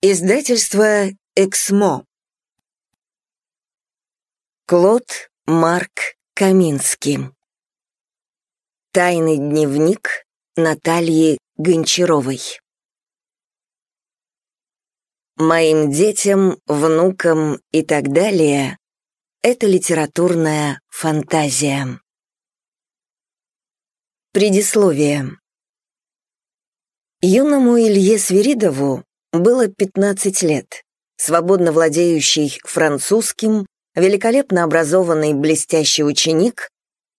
Издательство «Эксмо». Клод Марк Каминский. Тайный дневник Натальи Гончаровой. Моим детям, внукам и так далее — это литературная фантазия. Предисловие. Юному Илье Свиридову было 15 лет. Свободно владеющий французским, великолепно образованный блестящий ученик,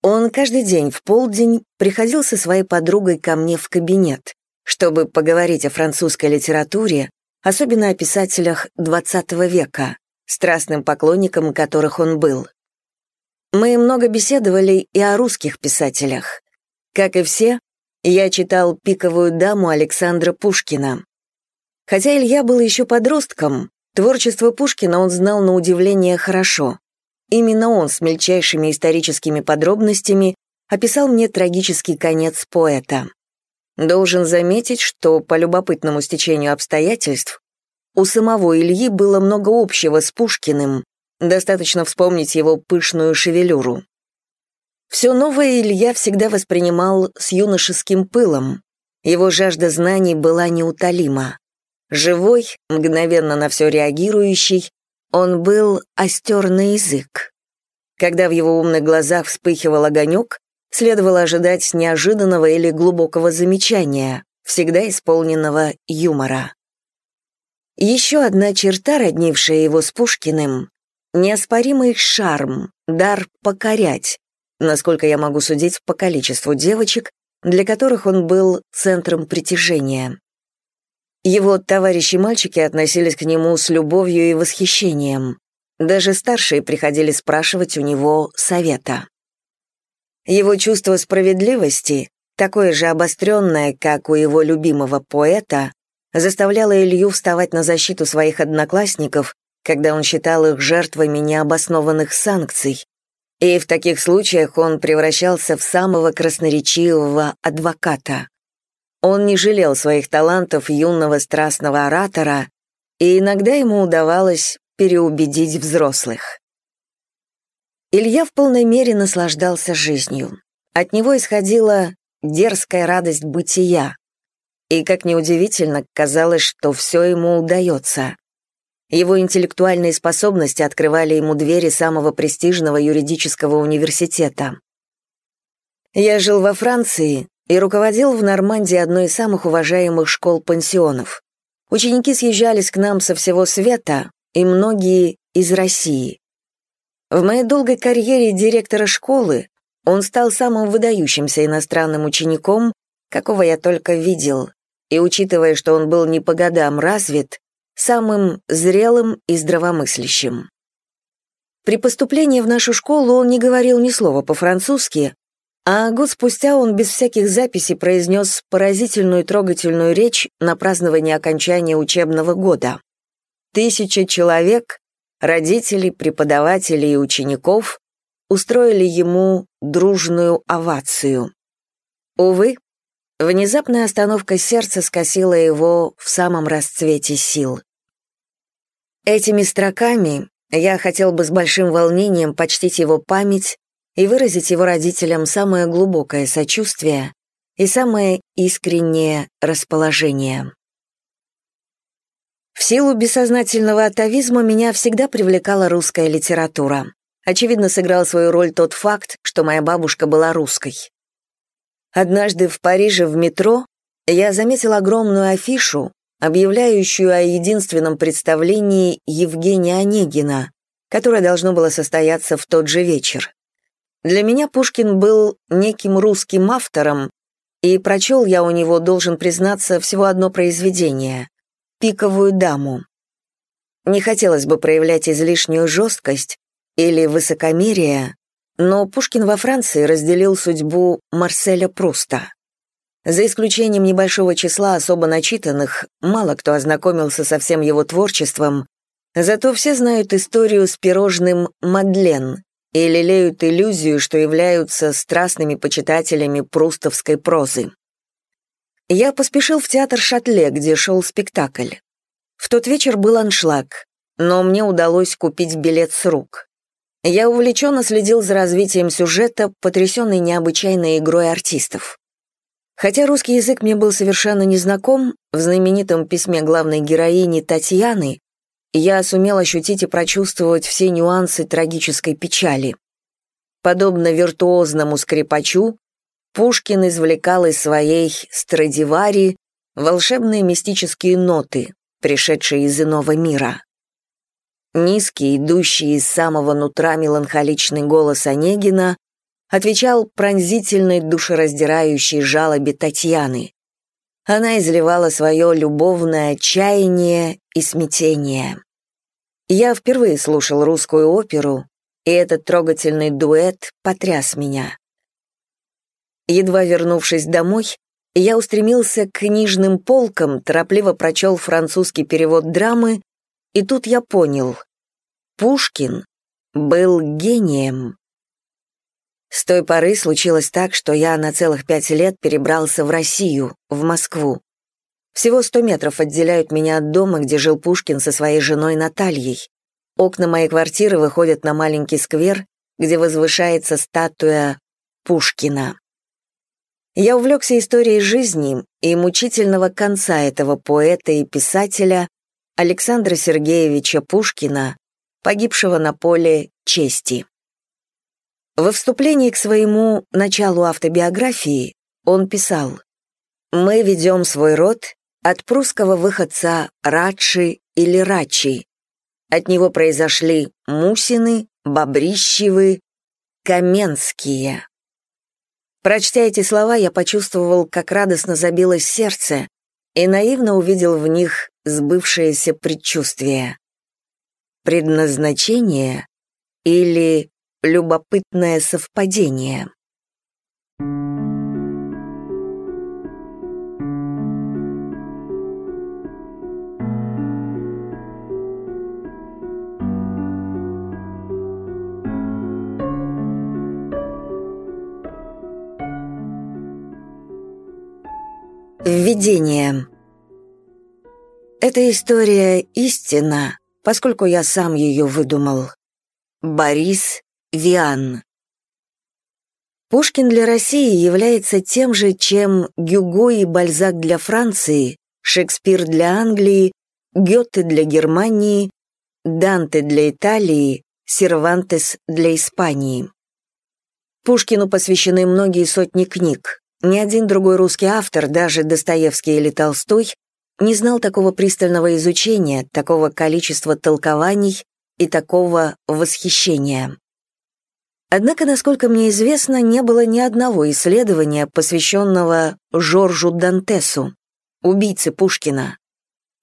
он каждый день в полдень приходил со своей подругой ко мне в кабинет, чтобы поговорить о французской литературе, особенно о писателях XX века, страстным поклонником которых он был. Мы много беседовали и о русских писателях. Как и все, я читал «Пиковую даму» Александра Пушкина. Хотя Илья был еще подростком, творчество Пушкина он знал на удивление хорошо. Именно он с мельчайшими историческими подробностями описал мне трагический конец поэта. Должен заметить, что по любопытному стечению обстоятельств у самого Ильи было много общего с Пушкиным, достаточно вспомнить его пышную шевелюру. Все новое Илья всегда воспринимал с юношеским пылом. Его жажда знаний была неутолима. Живой, мгновенно на все реагирующий, он был остер на язык. Когда в его умных глазах вспыхивал огонек, следовало ожидать неожиданного или глубокого замечания, всегда исполненного юмора. Еще одна черта, роднившая его с Пушкиным — неоспоримый шарм, дар покорять, насколько я могу судить по количеству девочек, для которых он был центром притяжения. Его товарищи-мальчики относились к нему с любовью и восхищением. Даже старшие приходили спрашивать у него совета. Его чувство справедливости, такое же обостренное, как у его любимого поэта, заставляло Илью вставать на защиту своих одноклассников, когда он считал их жертвами необоснованных санкций, и в таких случаях он превращался в самого красноречивого адвоката. Он не жалел своих талантов юного страстного оратора, и иногда ему удавалось переубедить взрослых. Илья в полной мере наслаждался жизнью. От него исходила дерзкая радость бытия. И, как неудивительно, казалось, что все ему удается. Его интеллектуальные способности открывали ему двери самого престижного юридического университета. Я жил во Франции, и руководил в Нормандии одной из самых уважаемых школ-пансионов. Ученики съезжались к нам со всего света, и многие из России. В моей долгой карьере директора школы он стал самым выдающимся иностранным учеником, какого я только видел, и, учитывая, что он был не по годам развит, самым зрелым и здравомыслящим. При поступлении в нашу школу он не говорил ни слова по-французски, а год спустя он без всяких записей произнес поразительную трогательную речь на празднование окончания учебного года. Тысяча человек, родителей, преподавателей и учеников, устроили ему дружную овацию. Увы, внезапная остановка сердца скосила его в самом расцвете сил. Этими строками я хотел бы с большим волнением почтить его память и выразить его родителям самое глубокое сочувствие и самое искреннее расположение. В силу бессознательного атовизма меня всегда привлекала русская литература. Очевидно, сыграл свою роль тот факт, что моя бабушка была русской. Однажды в Париже в метро я заметил огромную афишу, объявляющую о единственном представлении Евгения Онегина, которое должно было состояться в тот же вечер. Для меня Пушкин был неким русским автором, и прочел я у него, должен признаться, всего одно произведение — «Пиковую даму». Не хотелось бы проявлять излишнюю жесткость или высокомерие, но Пушкин во Франции разделил судьбу Марселя Пруста. За исключением небольшого числа особо начитанных, мало кто ознакомился со всем его творчеством, зато все знают историю с пирожным «Мадлен», и лелеют иллюзию, что являются страстными почитателями прустовской прозы. Я поспешил в театр Шатле, где шел спектакль. В тот вечер был аншлаг, но мне удалось купить билет с рук. Я увлеченно следил за развитием сюжета, потрясенный необычайной игрой артистов. Хотя русский язык мне был совершенно незнаком, в знаменитом письме главной героини Татьяны я сумел ощутить и прочувствовать все нюансы трагической печали. Подобно виртуозному скрипачу, Пушкин извлекал из своей Страдивари волшебные мистические ноты, пришедшие из иного мира. Низкий, идущий из самого нутра меланхоличный голос Онегина отвечал пронзительной душераздирающей жалобе Татьяны. Она изливала свое любовное отчаяние и смятение. Я впервые слушал русскую оперу, и этот трогательный дуэт потряс меня. Едва вернувшись домой, я устремился к книжным полкам, торопливо прочел французский перевод драмы, и тут я понял — Пушкин был гением. С той поры случилось так, что я на целых пять лет перебрался в Россию, в Москву. Всего сто метров отделяют меня от дома, где жил Пушкин со своей женой Натальей. Окна моей квартиры выходят на маленький сквер, где возвышается статуя Пушкина. Я увлекся историей жизни и мучительного конца этого поэта и писателя Александра Сергеевича Пушкина, погибшего на поле чести. Во вступлении к своему началу автобиографии он писал «Мы ведем свой род от прусского выходца Радши или Рачи. От него произошли Мусины, Бобрищевы, Каменские». Прочтя эти слова, я почувствовал, как радостно забилось сердце и наивно увидел в них сбывшееся предчувствие. Предназначение или Любопытное совпадение. Введение. Эта история истина, поскольку я сам ее выдумал. Борис Виан. Пушкин для России является тем же, чем Гюго и Бальзак для Франции, Шекспир для Англии, Гёте для Германии, Данте для Италии, Сервантес для Испании. Пушкину посвящены многие сотни книг. Ни один другой русский автор, даже Достоевский или Толстой, не знал такого пристального изучения, такого количества толкований и такого восхищения. Однако, насколько мне известно, не было ни одного исследования, посвященного Жоржу Дантесу, убийце Пушкина.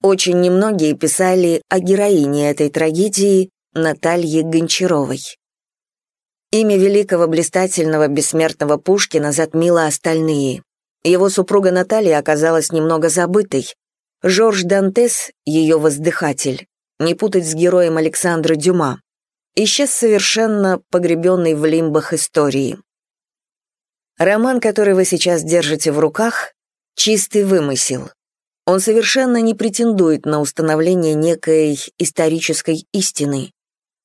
Очень немногие писали о героине этой трагедии Наталье Гончаровой. Имя великого блистательного бессмертного Пушкина затмило остальные. Его супруга Наталья оказалась немного забытой. Жорж Дантес, ее воздыхатель, не путать с героем Александра Дюма исчез совершенно погребенный в лимбах истории. Роман, который вы сейчас держите в руках, чистый вымысел. Он совершенно не претендует на установление некой исторической истины.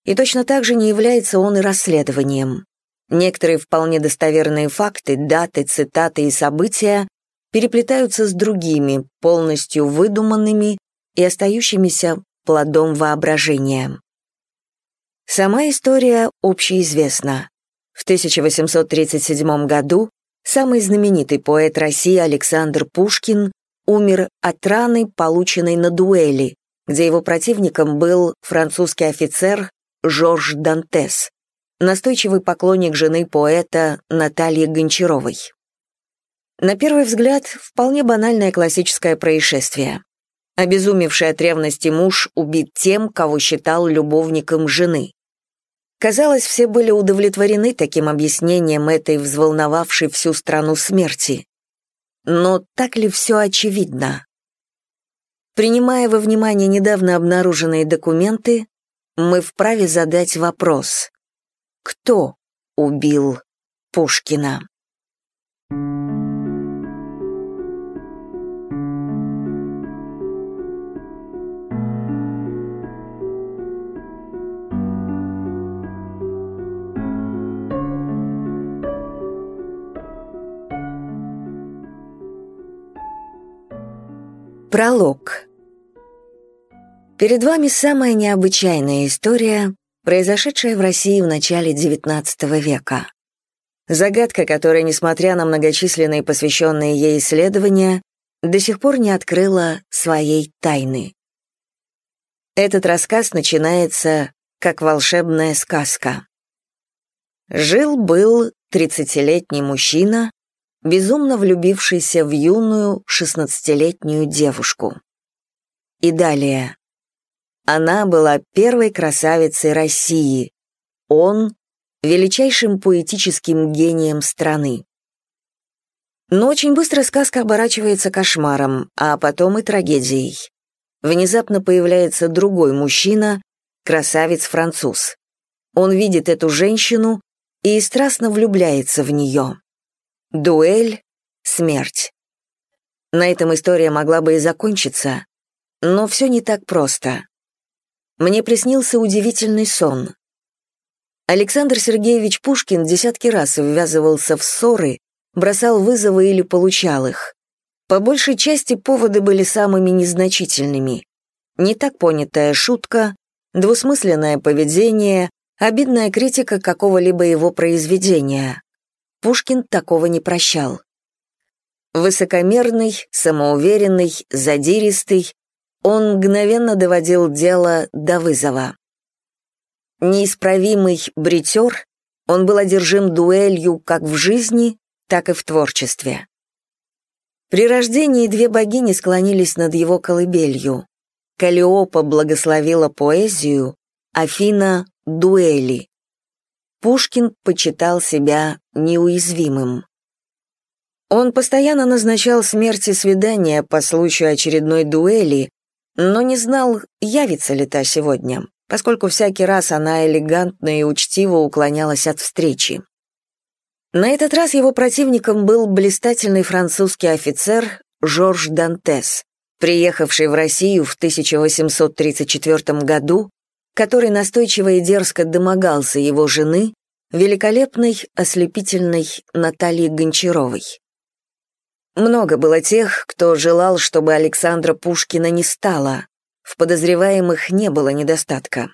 И точно так же не является он и расследованием. Некоторые вполне достоверные факты, даты, цитаты и события переплетаются с другими, полностью выдуманными и остающимися плодом воображения. Сама история общеизвестна. В 1837 году самый знаменитый поэт России Александр Пушкин умер от раны, полученной на дуэли, где его противником был французский офицер Жорж Дантес, настойчивый поклонник жены поэта Натальи Гончаровой. На первый взгляд, вполне банальное классическое происшествие. Обезумевший от ревности муж убит тем, кого считал любовником жены. Казалось, все были удовлетворены таким объяснением этой взволновавшей всю страну смерти. Но так ли все очевидно? Принимая во внимание недавно обнаруженные документы, мы вправе задать вопрос. Кто убил Пушкина? Пролог. Перед вами самая необычайная история, произошедшая в России в начале XIX века. Загадка, которая, несмотря на многочисленные посвященные ей исследования, до сих пор не открыла своей тайны. Этот рассказ начинается как волшебная сказка. Жил-был тридцатилетний мужчина, безумно влюбившийся в юную шестнадцатилетнюю девушку. И далее. Она была первой красавицей России, он — величайшим поэтическим гением страны. Но очень быстро сказка оборачивается кошмаром, а потом и трагедией. Внезапно появляется другой мужчина, красавец-француз. Он видит эту женщину и страстно влюбляется в нее. Дуэль, смерть. На этом история могла бы и закончиться, но все не так просто. Мне приснился удивительный сон. Александр Сергеевич Пушкин десятки раз ввязывался в ссоры, бросал вызовы или получал их. По большей части поводы были самыми незначительными. Не так понятая шутка, двусмысленное поведение, обидная критика какого-либо его произведения. Пушкин такого не прощал. Высокомерный, самоуверенный, задиристый, он мгновенно доводил дело до вызова. Неисправимый бритер, он был одержим дуэлью как в жизни, так и в творчестве. При рождении две богини склонились над его колыбелью. Калиопа благословила поэзию, Афина — дуэли. Пушкин почитал себя неуязвимым. Он постоянно назначал смерти свидания по случаю очередной дуэли, но не знал, явится ли та сегодня, поскольку всякий раз она элегантно и учтиво уклонялась от встречи. На этот раз его противником был блистательный французский офицер Жорж Дантес, приехавший в Россию в 1834 году который настойчиво и дерзко домогался его жены, великолепной, ослепительной Натальи Гончаровой. Много было тех, кто желал, чтобы Александра Пушкина не стало. В подозреваемых не было недостатка.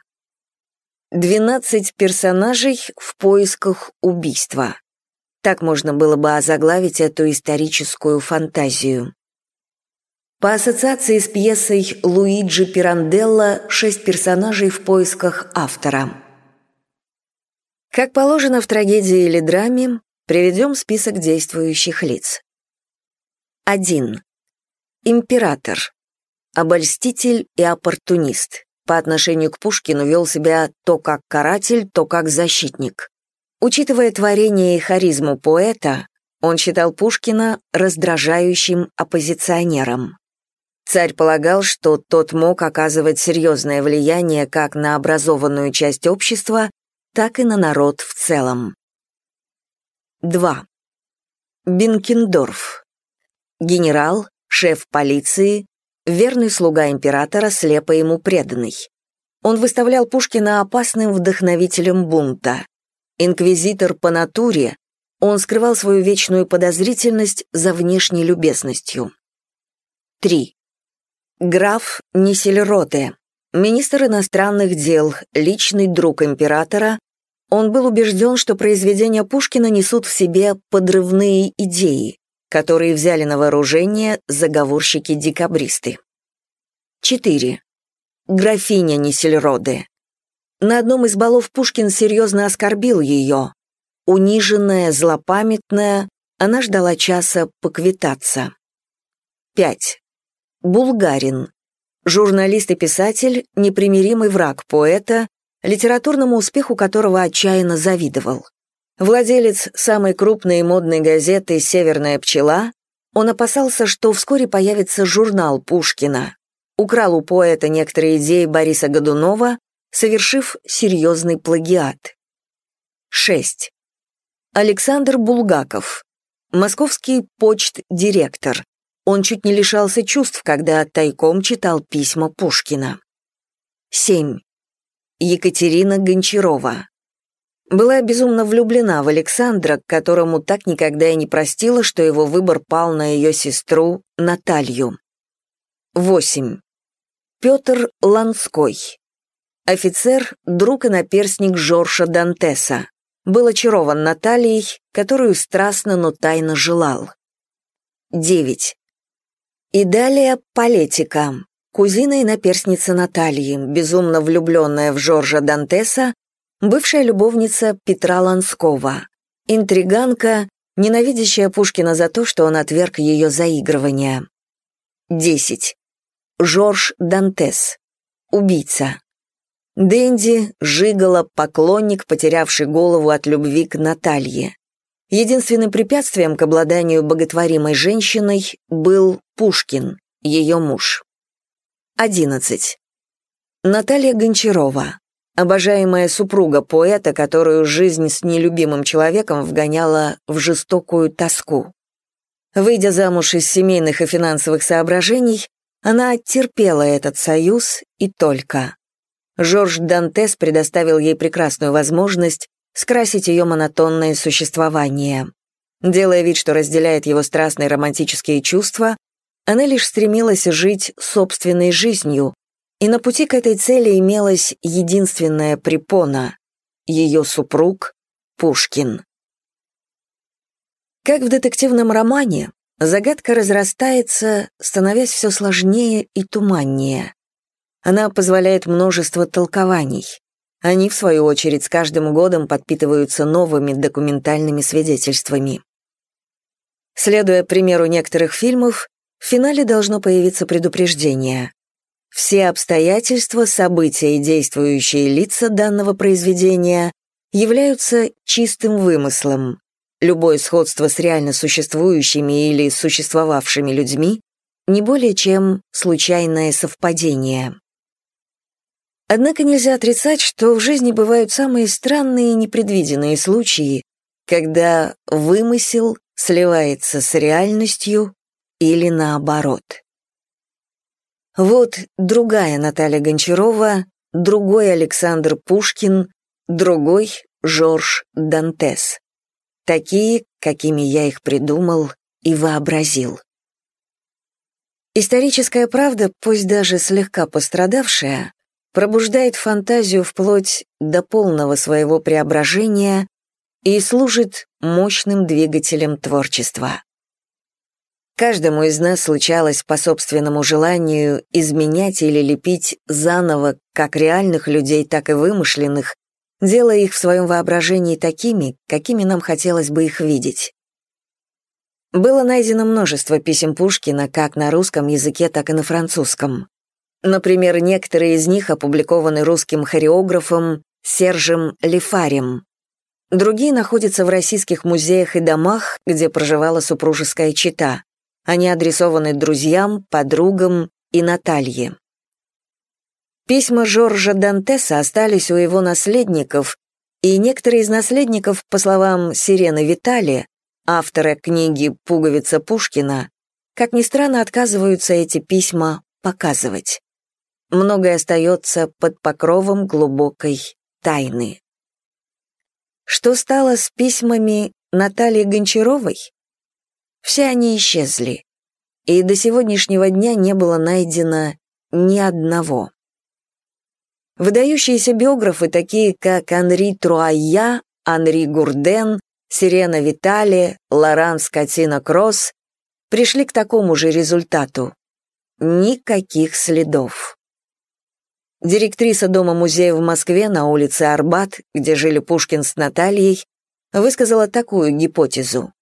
Двенадцать персонажей в поисках убийства. Так можно было бы озаглавить эту историческую фантазию. По ассоциации с пьесой Луиджи Пиранделла «Шесть персонажей в поисках автора». Как положено в трагедии или драме, приведем список действующих лиц. 1. Император. Обольститель и оппортунист. По отношению к Пушкину вел себя то как каратель, то как защитник. Учитывая творение и харизму поэта, он считал Пушкина раздражающим оппозиционером. Царь полагал, что тот мог оказывать серьезное влияние как на образованную часть общества, так и на народ в целом. 2. Бенкендорф. Генерал, шеф полиции, верный слуга императора, слепо ему преданный. Он выставлял Пушкина опасным вдохновителем бунта. Инквизитор по натуре, он скрывал свою вечную подозрительность за внешней любезностью. 3. Граф Нисельроте, министр иностранных дел, личный друг императора, он был убежден, что произведения Пушкина несут в себе подрывные идеи, которые взяли на вооружение заговорщики-декабристы. 4. Графиня Нисельроде. На одном из балов Пушкин серьезно оскорбил ее. Униженная, злопамятная, она ждала часа поквитаться. 5. Булгарин. Журналист и писатель, непримиримый враг поэта, литературному успеху которого отчаянно завидовал. Владелец самой крупной модной газеты «Северная пчела», он опасался, что вскоре появится журнал Пушкина. Украл у поэта некоторые идеи Бориса Годунова, совершив серьезный плагиат. 6. Александр Булгаков. Московский почт-директор, он чуть не лишался чувств, когда тайком читал письма Пушкина. 7. Екатерина Гончарова. Была безумно влюблена в Александра, которому так никогда и не простила, что его выбор пал на ее сестру Наталью. 8. Петр Ланской. Офицер, друг и наперсник Жорша Дантеса. Был очарован Натальей, которую страстно, но тайно желал. 9. И далее Палетика, кузина и наперсница Натальи, безумно влюбленная в Жоржа Дантеса, бывшая любовница Петра Ланского, интриганка, ненавидящая Пушкина за то, что он отверг ее заигрывание. 10. Жорж Дантес. Убийца. Дэнди, жигало, поклонник, потерявший голову от любви к Наталье. Единственным препятствием к обладанию боготворимой женщиной был Пушкин, ее муж. 11. Наталья Гончарова. Обожаемая супруга поэта, которую жизнь с нелюбимым человеком вгоняла в жестокую тоску. Выйдя замуж из семейных и финансовых соображений, она терпела этот союз и только. Жорж Дантес предоставил ей прекрасную возможность скрасить ее монотонное существование. Делая вид, что разделяет его страстные романтические чувства, она лишь стремилась жить собственной жизнью, и на пути к этой цели имелась единственная препона — ее супруг Пушкин. Как в детективном романе, загадка разрастается, становясь все сложнее и туманнее. Она позволяет множество толкований. Они, в свою очередь, с каждым годом подпитываются новыми документальными свидетельствами. Следуя примеру некоторых фильмов, в финале должно появиться предупреждение. Все обстоятельства, события и действующие лица данного произведения являются чистым вымыслом, Любое сходство с реально существующими или существовавшими людьми не более чем случайное совпадение. Однако нельзя отрицать, что в жизни бывают самые странные и непредвиденные случаи, когда вымысел сливается с реальностью или наоборот. Вот другая Наталья Гончарова, другой Александр Пушкин, другой Жорж Дантес такие, какими я их придумал и вообразил. Историческая правда, пусть даже слегка пострадавшая, пробуждает фантазию вплоть до полного своего преображения и служит мощным двигателем творчества. Каждому из нас случалось по собственному желанию изменять или лепить заново как реальных людей, так и вымышленных, делая их в своем воображении такими, какими нам хотелось бы их видеть. Было найдено множество писем Пушкина как на русском языке, так и на французском. Например, некоторые из них опубликованы русским хореографом Сержем Лефарем. Другие находятся в российских музеях и домах, где проживала супружеская чета. Они адресованы друзьям, подругам и Наталье. Письма Жоржа Дантеса остались у его наследников, и некоторые из наследников, по словам Сирены Витали, автора книги «Пуговица Пушкина», как ни странно, отказываются эти письма показывать. Многое остается под покровом глубокой тайны. Что стало с письмами Натальи Гончаровой? Все они исчезли, и до сегодняшнего дня не было найдено ни одного. Выдающиеся биографы, такие как Анри Труая, Анри Гурден, Сирена Витали, Лоран Скотина Кросс, пришли к такому же результату. Никаких следов. Директриса Дома-музея в Москве на улице Арбат, где жили Пушкин с Натальей, высказала такую гипотезу.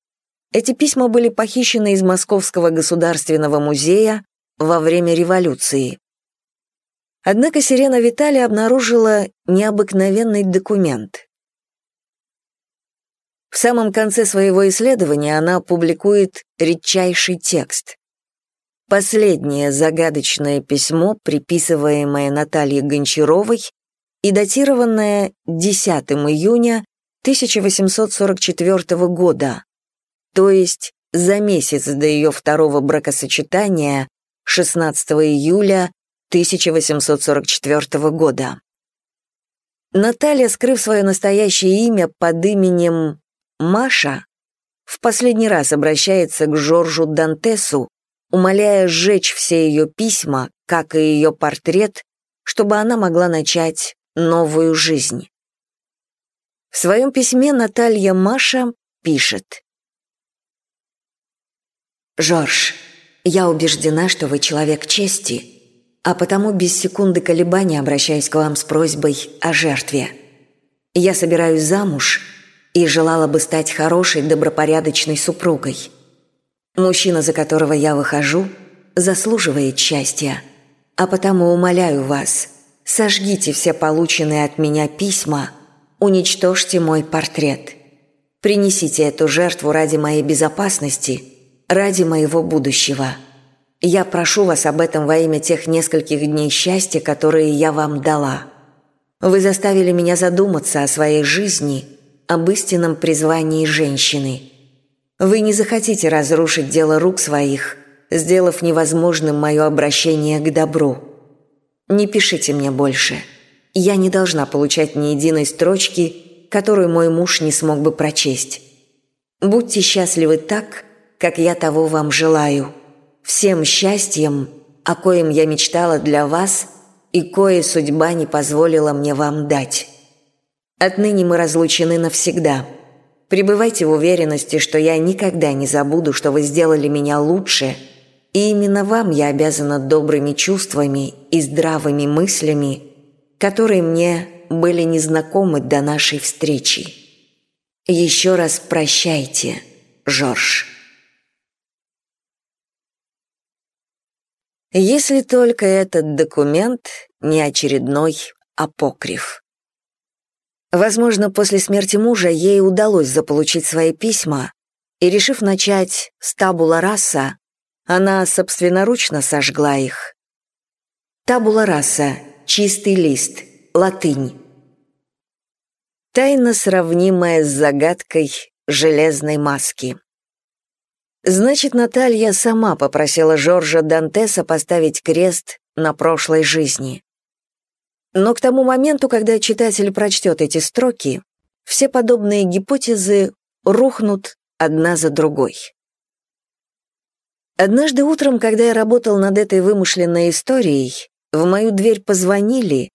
Эти письма были похищены из Московского государственного музея во время революции. Однако Сирена Витали обнаружила необыкновенный документ. В самом конце своего исследования она публикует редчайший текст. Последнее загадочное письмо, приписываемое Наталье Гончаровой и датированное 10 июня 1844 года, то есть за месяц до ее второго бракосочетания, 16 июля 1844 года. Наталья, скрыв свое настоящее имя под именем Маша, в последний раз обращается к Жоржу Дантесу умоляя сжечь все ее письма, как и ее портрет, чтобы она могла начать новую жизнь. В своем письме Наталья Маша пишет. «Жорж, я убеждена, что вы человек чести, а потому без секунды колебания обращаюсь к вам с просьбой о жертве. Я собираюсь замуж и желала бы стать хорошей, добропорядочной супругой. Мужчина, за которого я выхожу, заслуживает счастья, а потому умоляю вас, сожгите все полученные от меня письма, уничтожьте мой портрет. Принесите эту жертву ради моей безопасности, ради моего будущего. Я прошу вас об этом во имя тех нескольких дней счастья, которые я вам дала. Вы заставили меня задуматься о своей жизни, об истинном призвании женщины. Вы не захотите разрушить дело рук своих, сделав невозможным мое обращение к добру. Не пишите мне больше. Я не должна получать ни единой строчки, которую мой муж не смог бы прочесть. Будьте счастливы так, как я того вам желаю. Всем счастьем, о коем я мечтала для вас и кое судьба не позволила мне вам дать. Отныне мы разлучены навсегда. Пребывайте в уверенности, что я никогда не забуду, что вы сделали меня лучше, и именно вам я обязана добрыми чувствами и здравыми мыслями, которые мне были незнакомы до нашей встречи. Еще раз прощайте, Жорж. Если только этот документ не очередной апокриф. Возможно, после смерти мужа ей удалось заполучить свои письма, и, решив начать с табула раса, она собственноручно сожгла их. Табула раса – чистый лист, латынь. Тайна, сравнимая с загадкой железной маски. Значит, Наталья сама попросила Жоржа Дантеса поставить крест на прошлой жизни. Но к тому моменту, когда читатель прочтет эти строки, все подобные гипотезы рухнут одна за другой. Однажды утром, когда я работал над этой вымышленной историей, в мою дверь позвонили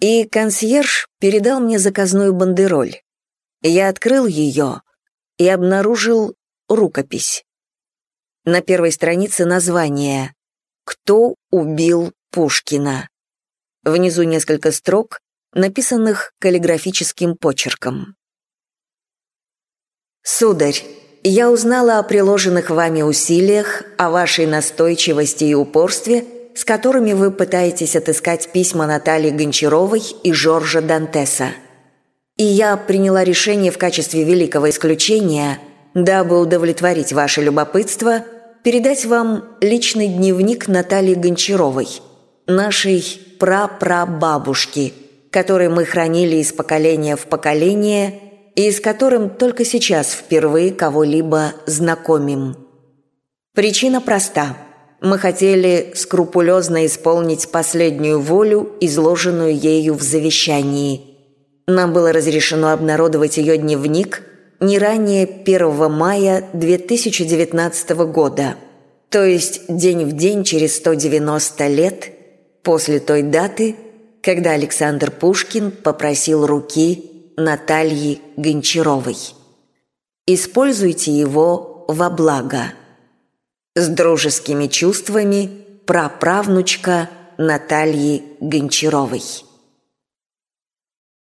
и консьерж передал мне заказную бандероль. Я открыл ее и обнаружил рукопись. На первой странице название «Кто убил Пушкина?». Внизу несколько строк, написанных каллиграфическим почерком. «Сударь, я узнала о приложенных вами усилиях, о вашей настойчивости и упорстве – с которыми вы пытаетесь отыскать письма Натальи Гончаровой и Жоржа Дантеса. И я приняла решение в качестве великого исключения, дабы удовлетворить ваше любопытство, передать вам личный дневник Натальи Гончаровой, нашей прапрабабушки, который мы хранили из поколения в поколение и с которым только сейчас впервые кого-либо знакомим. Причина проста – мы хотели скрупулезно исполнить последнюю волю, изложенную ею в завещании. Нам было разрешено обнародовать ее дневник не ранее 1 мая 2019 года, то есть день в день через 190 лет после той даты, когда Александр Пушкин попросил руки Натальи Гончаровой. Используйте его во благо – с дружескими чувствами праправнучка Натальи Гончаровой.